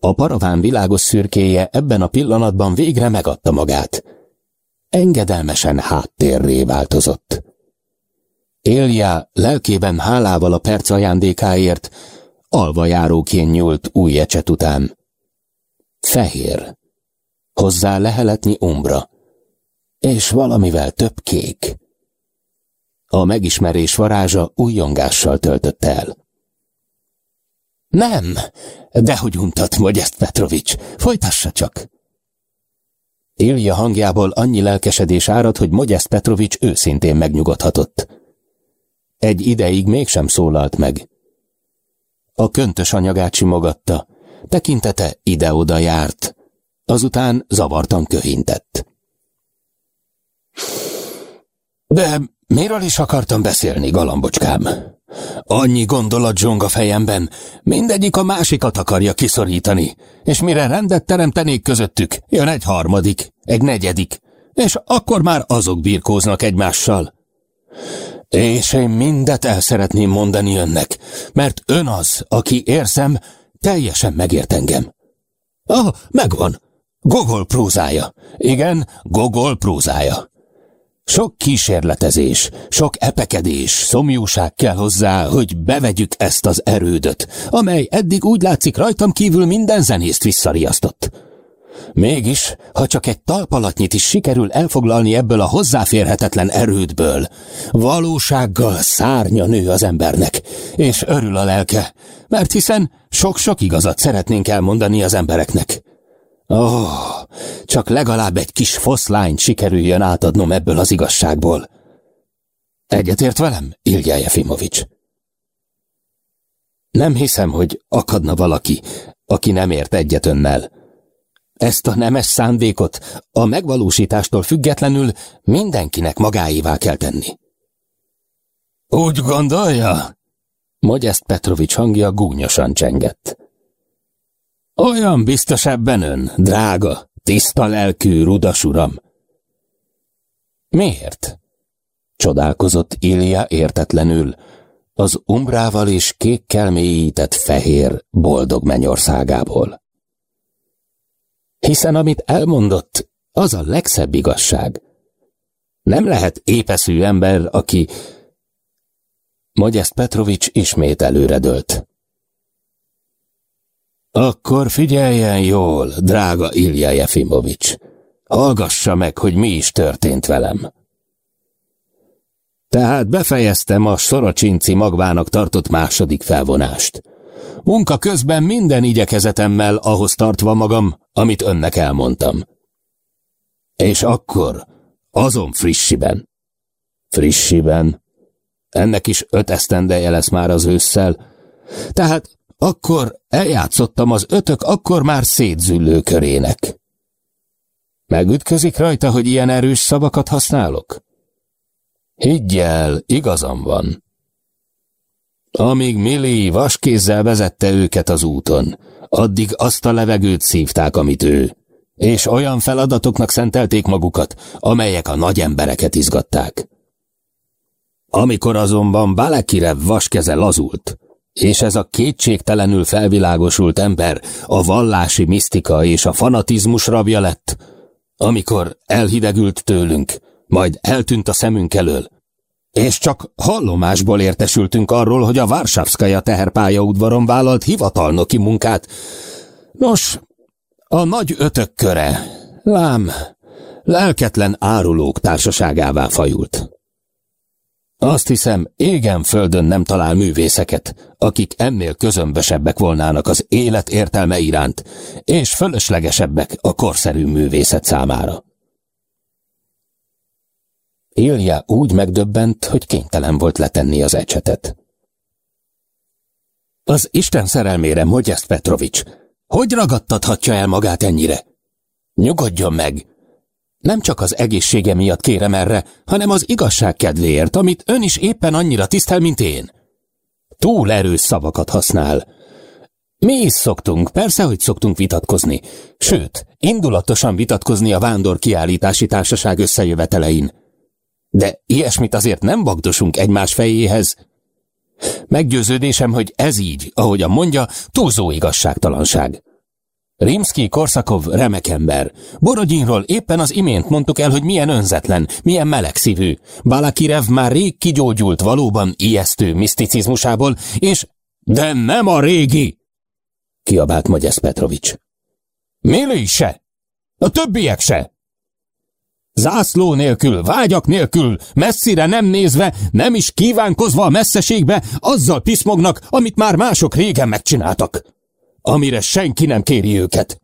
A paraván világos szürkéje ebben a pillanatban végre megadta magát. Engedelmesen háttérré változott. Éljá lelkében hálával a perc ajándékáért, alva járóként nyúlt új ecset után. Fehér. Hozzá leheletnyi umbra. És valamivel több kék. A megismerés varázsa újongással töltötte el. Nem, dehogy untat, Mogyeszt Petrovics, folytassa csak. Ilja hangjából annyi lelkesedés árad, hogy Mogyeszt Petrovics őszintén megnyugodhatott. Egy ideig mégsem szólalt meg. A köntös anyagát simogatta, tekintete ide-oda járt, azután zavartan köhintett. De miről is akartam beszélni, galambocskám? Annyi gondolat zsong a fejemben, mindegyik a másikat akarja kiszorítani, és mire rendet teremtenék közöttük, jön egy harmadik, egy negyedik, és akkor már azok birkóznak egymással. És én mindet el szeretném mondani önnek, mert ön az, aki érzem, teljesen megért engem. Ah, megvan. Gogol prózája. Igen, Gogol prózája. Sok kísérletezés, sok epekedés, szomjúság kell hozzá, hogy bevegyük ezt az erődöt, amely eddig úgy látszik rajtam kívül minden zenészt visszariasztott. Mégis, ha csak egy talpalatnyit is sikerül elfoglalni ebből a hozzáférhetetlen erődből, valósággal szárnya nő az embernek, és örül a lelke, mert hiszen sok-sok igazat szeretnénk elmondani az embereknek. Ó, oh, csak legalább egy kis foszlányt sikerüljön átadnom ebből az igazságból. Egyetért velem, Ilja Jefimovics? Nem hiszem, hogy akadna valaki, aki nem ért egyet önnel. Ezt a nemes szándékot a megvalósítástól függetlenül mindenkinek magáévá kell tenni. Úgy gondolja? Magyest Petrovics hangja gúnyosan csengett. Olyan biztos ebben ön, drága, tiszta lelkű rudas uram. Miért? Csodálkozott Ilja értetlenül, az umbrával és kékkel mélyített fehér, boldog mennyországából. Hiszen amit elmondott, az a legszebb igazság. Nem lehet épeszű ember, aki... Magyest Petrovics ismét előredölt. Akkor figyeljen jól, drága Ilja Jefimovics. Hallgassa meg, hogy mi is történt velem. Tehát befejeztem a Sorocsinci magvának tartott második felvonást. Munka közben minden igyekezetemmel ahhoz tartva magam, amit önnek elmondtam. És akkor, azon frissiben. Frissiben. Ennek is öt esztendeje lesz már az ősszel. Tehát akkor eljátszottam az ötök akkor már szétzüllő körének. Megütközik rajta, hogy ilyen erős szavakat használok? Higgyel, igazam van. Amíg Milli vaskézzel vezette őket az úton, addig azt a levegőt szívták, amit ő, és olyan feladatoknak szentelték magukat, amelyek a nagy embereket izgatták. Amikor azonban Balekirev vaskeze lazult, és ez a kétségtelenül felvilágosult ember a vallási misztika és a fanatizmus rabja lett, amikor elhidegült tőlünk, majd eltűnt a szemünk elől, és csak hallomásból értesültünk arról, hogy a Varsavszkaja teherpályaudvaron vállalt hivatalnoki munkát. Nos, a nagy ötök köre, lám, lelketlen árulók társaságává fajult. Azt hiszem, égen földön nem talál művészeket, akik ennél közömbösebbek volnának az élet értelme iránt, és fölöslegesebbek a korszerű művészet számára. Ilja úgy megdöbbent, hogy kénytelen volt letenni az ecsetet. Az Isten szerelmére, Mogyeszt Petrovics, hogy ragadtathatja el magát ennyire? Nyugodjon meg! Nem csak az egészsége miatt kérem erre, hanem az igazság kedvéért, amit ön is éppen annyira tisztel, mint én. Túl erős szavakat használ. Mi is szoktunk, persze, hogy szoktunk vitatkozni. Sőt, indulatosan vitatkozni a Vándor Kiállítási Társaság összejövetelein. De ilyesmit azért nem bagdosunk egymás fejéhez. Meggyőződésem, hogy ez így, ahogy a mondja, túlzó igazságtalanság. Rimsky Korszakov remek ember. Borodinról éppen az imént mondtuk el, hogy milyen önzetlen, milyen melegszívű. Balakirev már rég kigyógyult valóban ijesztő miszticizmusából, és... De nem a régi! kiabált Magyesz Petrovics. Mili se! A többiek se! Zászló nélkül, vágyak nélkül, messzire nem nézve, nem is kívánkozva a messzeségbe, azzal piszmognak, amit már mások régen megcsináltak. Amire senki nem kéri őket.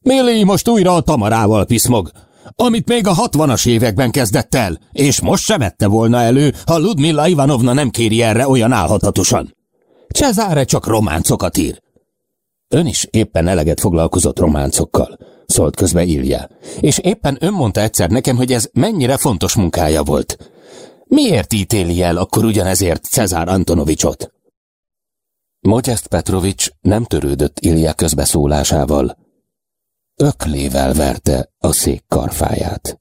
Milli most újra a tamarával piszmog, amit még a hatvanas években kezdett el, és most se vette volna elő, ha Ludmilla Ivanovna nem kéri erre olyan álhatatosan. Cezáre csak románcokat ír. Ön is éppen eleget foglalkozott románcokkal szólt közbe Ilja. És éppen ön mondta egyszer nekem, hogy ez mennyire fontos munkája volt. Miért ítéli el akkor ugyanezért Cezár Antonovicsot? Mogyeszt Petrovics nem törődött Ilja közbeszólásával. Öklével verte a szék karfáját.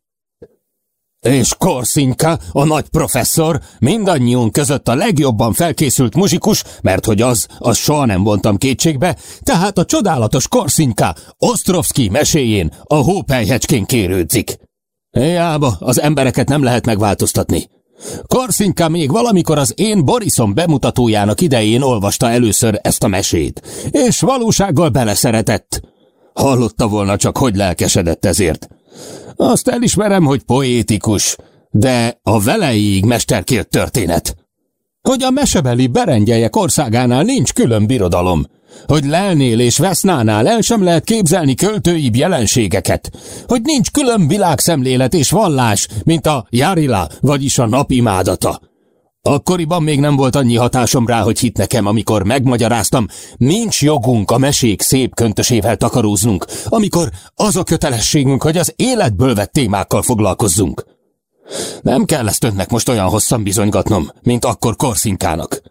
És Korszinka, a nagy professzor, mindannyiunk között a legjobban felkészült muzsikus, mert hogy az, az soha nem vontam kétségbe, tehát a csodálatos Korszinka Ostrovski meséjén a hópelyhecskén kérődzik. Hiába, az embereket nem lehet megváltoztatni. Korszinka még valamikor az én Borisom bemutatójának idején olvasta először ezt a mesét, és valósággal beleszeretett. Hallotta volna csak, hogy lelkesedett ezért. Azt elismerem, hogy poétikus, de a veleig mesterkélt történet. Hogy a mesebeli berengyejek országánál nincs külön birodalom, hogy Lelnél és Vesznánál el sem lehet képzelni költői jelenségeket, hogy nincs külön világszemlélet és vallás, mint a Jarila, vagyis a napimádata. Akkoriban még nem volt annyi hatásom rá, hogy hit nekem, amikor megmagyaráztam, nincs jogunk a mesék szép köntösével takaróznunk, amikor az a kötelességünk, hogy az életből vett témákkal foglalkozzunk. Nem kell ezt önnek most olyan hosszan bizonygatnom, mint akkor Korszinkának.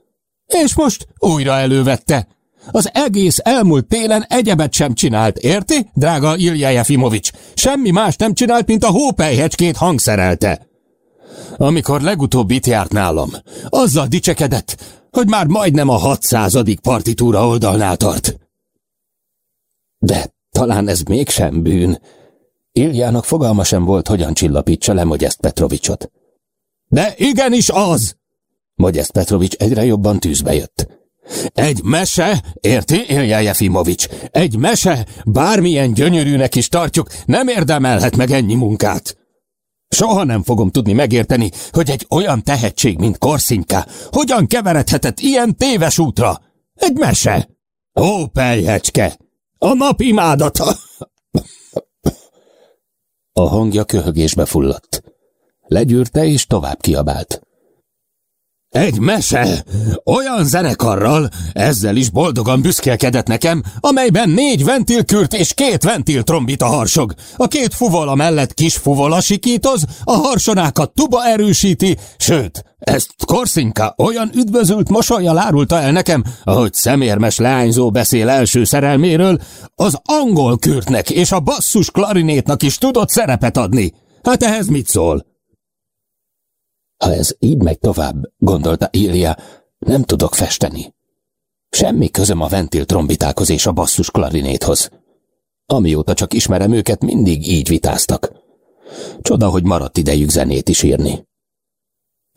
És most újra elővette. Az egész elmúlt télen egyebet sem csinált, érti, drága Ilja Jefimovics? Semmi más nem csinált, mint a hópelyhecskét hangszerelte. Amikor legutóbb itt járt nálam, azzal dicsekedett, hogy már majdnem a hatszázadik partitúra oldalnál tart. De talán ez mégsem bűn. Iljának fogalma sem volt, hogyan csillapítsa le Mogyeszt Petrovicsot. De igenis az! Mogyeszt Petrovics egyre jobban tűzbe jött. Egy mese, érti, Ilja Jefimovics? Egy mese, bármilyen gyönyörűnek is tartjuk, nem érdemelhet meg ennyi munkát. Soha nem fogom tudni megérteni, hogy egy olyan tehetség, mint Korszintká, hogyan keveredhetett ilyen téves útra. Egy mese. Ó, pejhecske! A nap imádata! A hangja köhögésbe fulladt. Legyűrte és tovább kiabált. Egy mese! Olyan zenekarral, ezzel is boldogan büszkélkedett nekem, amelyben négy ventilkürt és két ventiltrombita harsog. A két fuvola mellett kis fuvola sikítoz, a harsonákat tuba erősíti, sőt, ezt Korszinka olyan üdvözült mosolyjal árulta el nekem, ahogy szemérmes leányzó beszél első szerelméről, az angol kürtnek és a basszus klarinétnak is tudott szerepet adni. Hát ehhez mit szól? Ha ez így megy tovább, gondolta Ilja, nem tudok festeni. Semmi közöm a ventil trombitákhoz és a basszus klarinéthoz. Amióta csak ismerem őket, mindig így vitáztak. Csoda, hogy maradt idejük zenét is írni.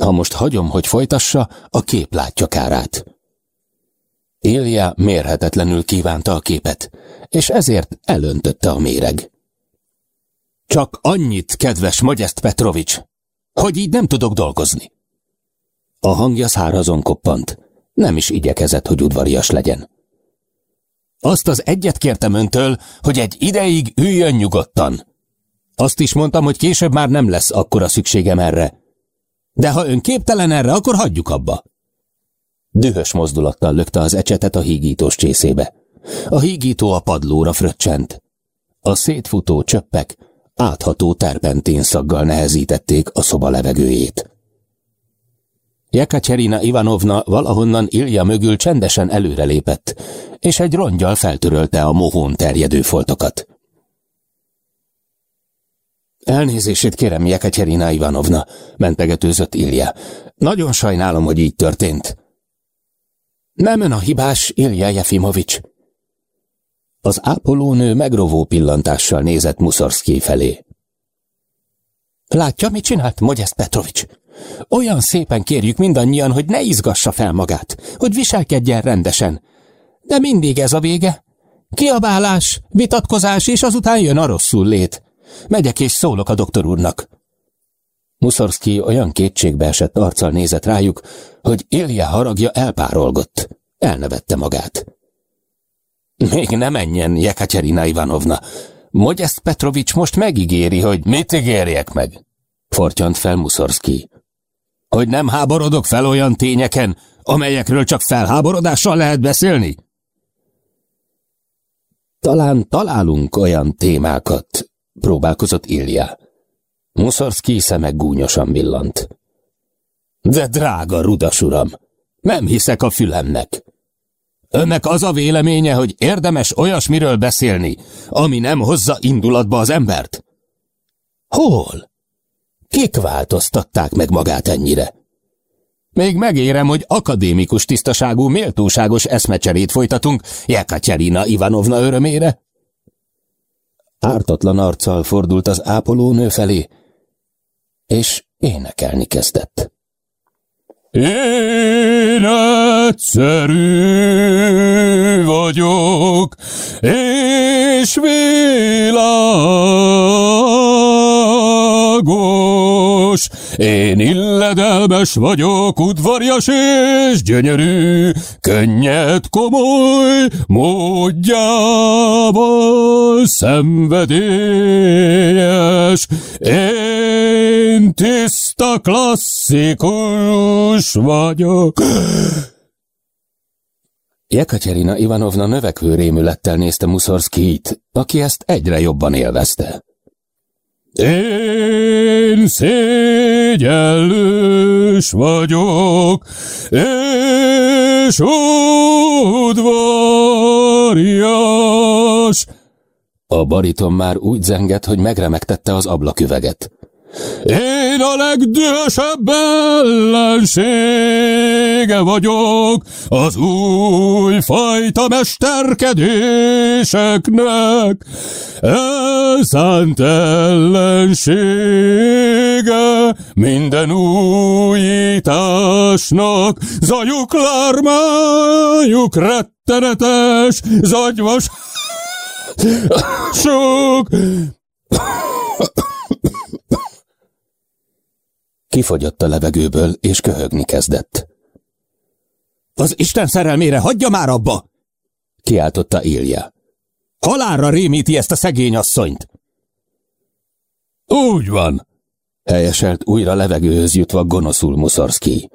Ha most hagyom, hogy folytassa, a kép látja kárát. Ilja mérhetetlenül kívánta a képet, és ezért elöntötte a méreg. Csak annyit, kedves Magyest Petrovics, hogy így nem tudok dolgozni. A hangja szárazon koppant, nem is igyekezett, hogy udvarias legyen. Azt az egyet kértem öntől, hogy egy ideig üljön nyugodtan. Azt is mondtam, hogy később már nem lesz akkora szükségem erre. De ha ön képtelen erre, akkor hagyjuk abba. Dühös mozdulattal lökte az ecsetet a hígítós csészébe. A hígító a padlóra fröccsent. A szétfutó csöppek átható terpentén szaggal nehezítették a szoba levegőjét. Jekacserina Ivanovna valahonnan Ilja mögül csendesen előrelépett, és egy rongyal feltörölte a mohón terjedő foltokat. Elnézését kérem, Jekacserina Ivanovna, mentegetőzött Ilja. Nagyon sajnálom, hogy így történt. Nem ön a hibás, Ilja Jefimovics, az ápolónő megrovó pillantással nézett Muszorszki felé. Látja, mit csinált Mogyeszt Petrovics? Olyan szépen kérjük mindannyian, hogy ne izgassa fel magát, hogy viselkedjen rendesen. De mindig ez a vége. Kiabálás, vitatkozás, és azután jön a rosszul lét. Megyek és szólok a doktor úrnak. Muszorszki olyan kétségbe esett arccal nézett rájuk, hogy Ilja haragja elpárolgott. Elnevette magát. Még ne menjen, Jekaterina Ivanovna. Mogyeszt Petrovics most megígéri, hogy mit ígérjek meg? Fortyant fel Muszorszki. Hogy nem háborodok fel olyan tényeken, amelyekről csak felháborodással lehet beszélni? Talán találunk olyan témákat, próbálkozott Ilja. Muszorszki szeme gúnyosan villant. De drága rudas uram, nem hiszek a fülemnek. Önnek az a véleménye, hogy érdemes olyasmiről beszélni, ami nem hozza indulatba az embert? Hol? Kik változtatták meg magát ennyire? Még megérem, hogy akadémikus tisztaságú, méltóságos eszmecserét folytatunk Jekaterina Ivanovna örömére. Ártatlan arccal fordult az ápolónő felé, és énekelni kezdett. Én egyszerű vagyok, és világos. Én illedelmes vagyok, udvarjas és gyönyörű, könnyed, komoly, módjával szenvedélyes. Én tiszta klasszikus vagyok. Jekaterina Ivanovna növekvő rémülettel nézte Muszorszkijt, aki ezt egyre jobban élvezte. Én szégyellős vagyok, és udvarias. A bariton már úgy zengett, hogy megremegtette az ablaküveget. Én a legdühösebb ellensége vagyok az új fajta mesterkedéseknek. Elszánt ellensége minden újításnak, zajuk lármájuk rettenetes, zagyvas sok Kifogyott a levegőből, és köhögni kezdett. Az Isten szerelmére hagyja már abba! Kiáltotta Ilja. Halálra rémíti ezt a szegény asszonyt! Úgy van, helyeselt újra levegőhöz jutva gonoszul Muszorszki.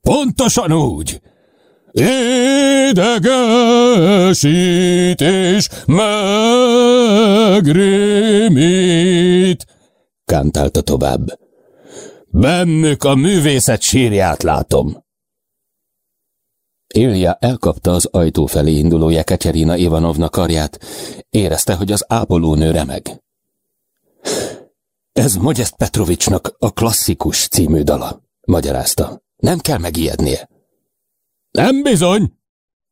Pontosan úgy! Édegesítés megrémít, kántálta tovább. Bennük a művészet sírját látom. Ilja elkapta az ajtó felé induló Jekaterina Ivanovna karját, érezte, hogy az ápolónő remeg. Ez Mogyeszt Petrovicsnak a klasszikus című dala, magyarázta. Nem kell megijednie. Nem bizony,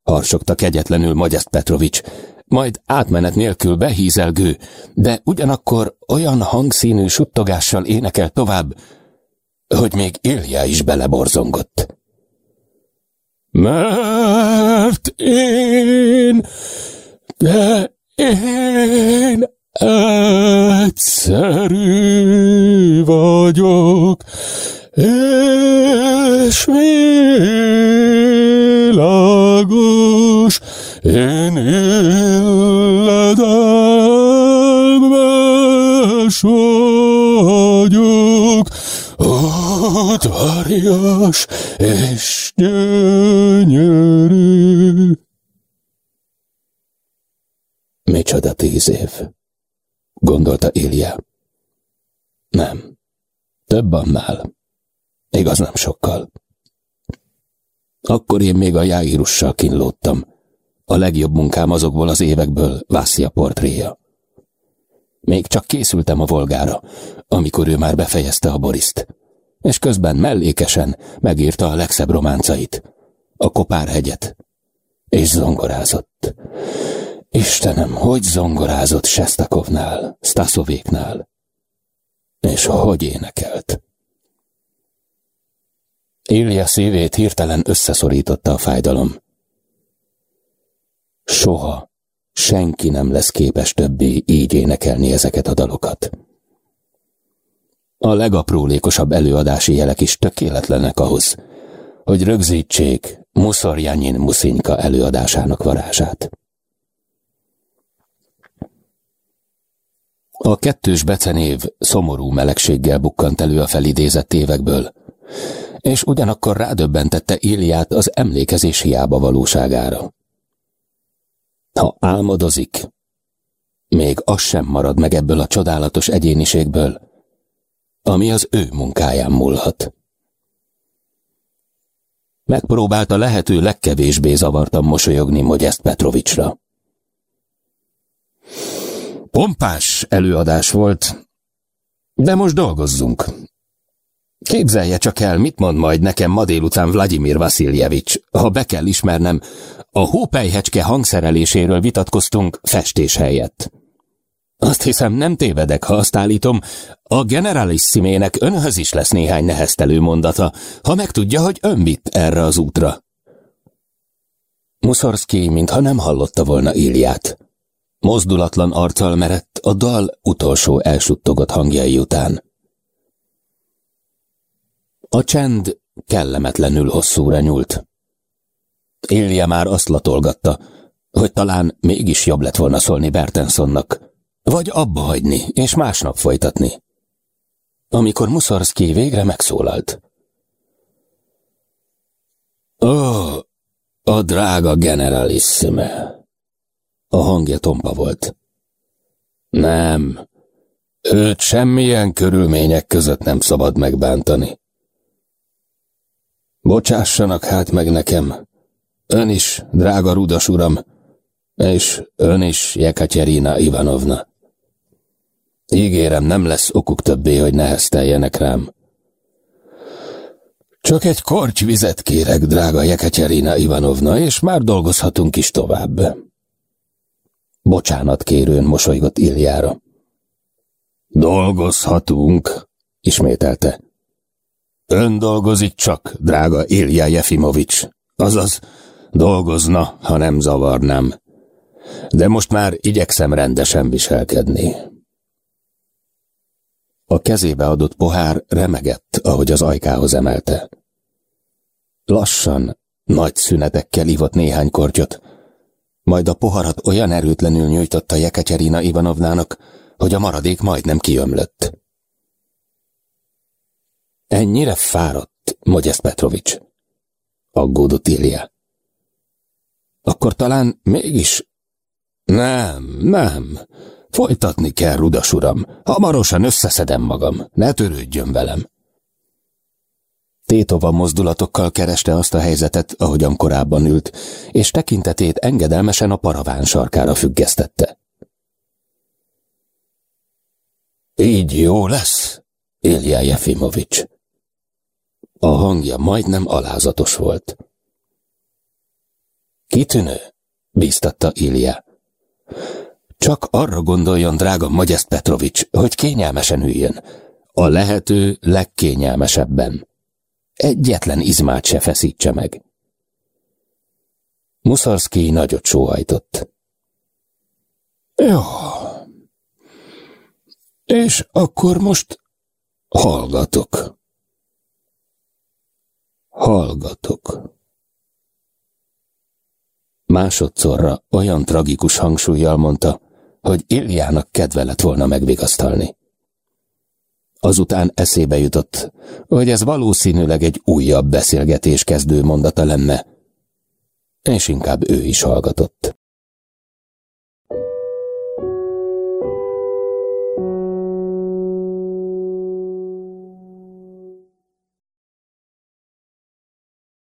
harsogta kegyetlenül Mogyeszt Petrovics, majd átmenet nélkül behízelgő, de ugyanakkor olyan hangszínű suttogással énekel tovább, hogy még Ilja is beleborzongott. Mert én, de én egyszerű vagyok, és világos, én illedelmes vagyok, udvarias és gyönyörű. Micsoda tíz év, gondolta Ilja. Nem, több annál. Igaz nem sokkal. Akkor én még a jáírussal kínlódtam. A legjobb munkám azokból az évekből Vászia portréja. Még csak készültem a volgára, amikor ő már befejezte a Boriszt, és közben mellékesen megírta a legszebb románcait, a Kopárhegyet, és zongorázott. Istenem, hogy zongorázott Sestakovnál, Staszovéknál, és hogy énekelt. Ilja szívét hirtelen összeszorította a fájdalom. Soha senki nem lesz képes többé így énekelni ezeket a dalokat. A legaprólékosabb előadási jelek is tökéletlenek ahhoz, hogy rögzítsék Muszorjanyin Muszinka előadásának varázsát. A kettős becenév szomorú melegséggel bukkant elő a felidézett évekből, és ugyanakkor rádöbbentette Iliát az emlékezés hiába valóságára. Ha álmodozik, még az sem marad meg ebből a csodálatos egyéniségből, ami az ő munkáján múlhat. Megpróbálta lehető legkevésbé zavartan mosolyogni Mogyeszt Petrovicsra. Pompás előadás volt, de most dolgozzunk. Képzelje csak el, mit mond majd nekem ma délután Vladimir Vasiljevics, ha be kell ismernem, a hópelyhecske hangszereléséről vitatkoztunk festés helyett. Azt hiszem, nem tévedek, ha azt állítom, a generalissimének önhöz is lesz néhány neheztelő mondata, ha megtudja, hogy ön vitt erre az útra. Muszorszki, mintha nem hallotta volna Iliát. Mozdulatlan arccal merett a dal utolsó elsuttogott hangjai után. A csend kellemetlenül hosszúra nyúlt. Ilja már azt latolgatta, hogy talán mégis jobb lett volna szólni Bertensonnak, vagy abba hagyni, és másnap folytatni. Amikor Muszorszki végre megszólalt. Ó, a drága generalissime! A hangja tompa volt. Nem, őt semmilyen körülmények között nem szabad megbántani. Bocsássanak hát meg nekem, Ön is, drága rudas uram, és ön is, Jekaterina Ivanovna. Ígérem, nem lesz okuk többé, hogy nehezteljenek rám. Csak egy korty vizet kérek, drága Jekaterina Ivanovna, és már dolgozhatunk is tovább. Bocsánat kérőn mosolygott Iljára. Dolgozhatunk, ismételte. Ön dolgozik csak, drága Ilja Jefimovics. Azaz, dolgozna, ha nem zavarnám. De most már igyekszem rendesen viselkedni. A kezébe adott pohár remegett, ahogy az ajkához emelte. Lassan, nagy szünetekkel ivott néhány kortyot, majd a poharat olyan erőtlenül nyújtotta Jekaterina Ivanovnának, hogy a maradék majdnem kiömlött. Ennyire fáradt, Mogyesz Petrovics, aggódott Ilja. Akkor talán mégis... Nem, nem, folytatni kell, rudas uram, hamarosan összeszedem magam, ne törődjön velem. Tétova mozdulatokkal kereste azt a helyzetet, ahogyan korábban ült, és tekintetét engedelmesen a paraván sarkára függesztette. Így jó lesz, Ilja Jefimovics. A hangja majdnem alázatos volt. Kitűnő, bíztatta Ilja. Csak arra gondoljon, drága Magyest Petrovics, hogy kényelmesen üljön. A lehető legkényelmesebben. Egyetlen izmát se feszítse meg. Muszarszki nagyot sóhajtott. Jó. És akkor most hallgatok. Hallgatok. Másodszorra olyan tragikus hangsúlyjal mondta, hogy Iljának kedve lett volna megvigasztalni. Azután eszébe jutott, hogy ez valószínűleg egy újabb beszélgetés kezdő mondata lenne, és inkább ő is hallgatott.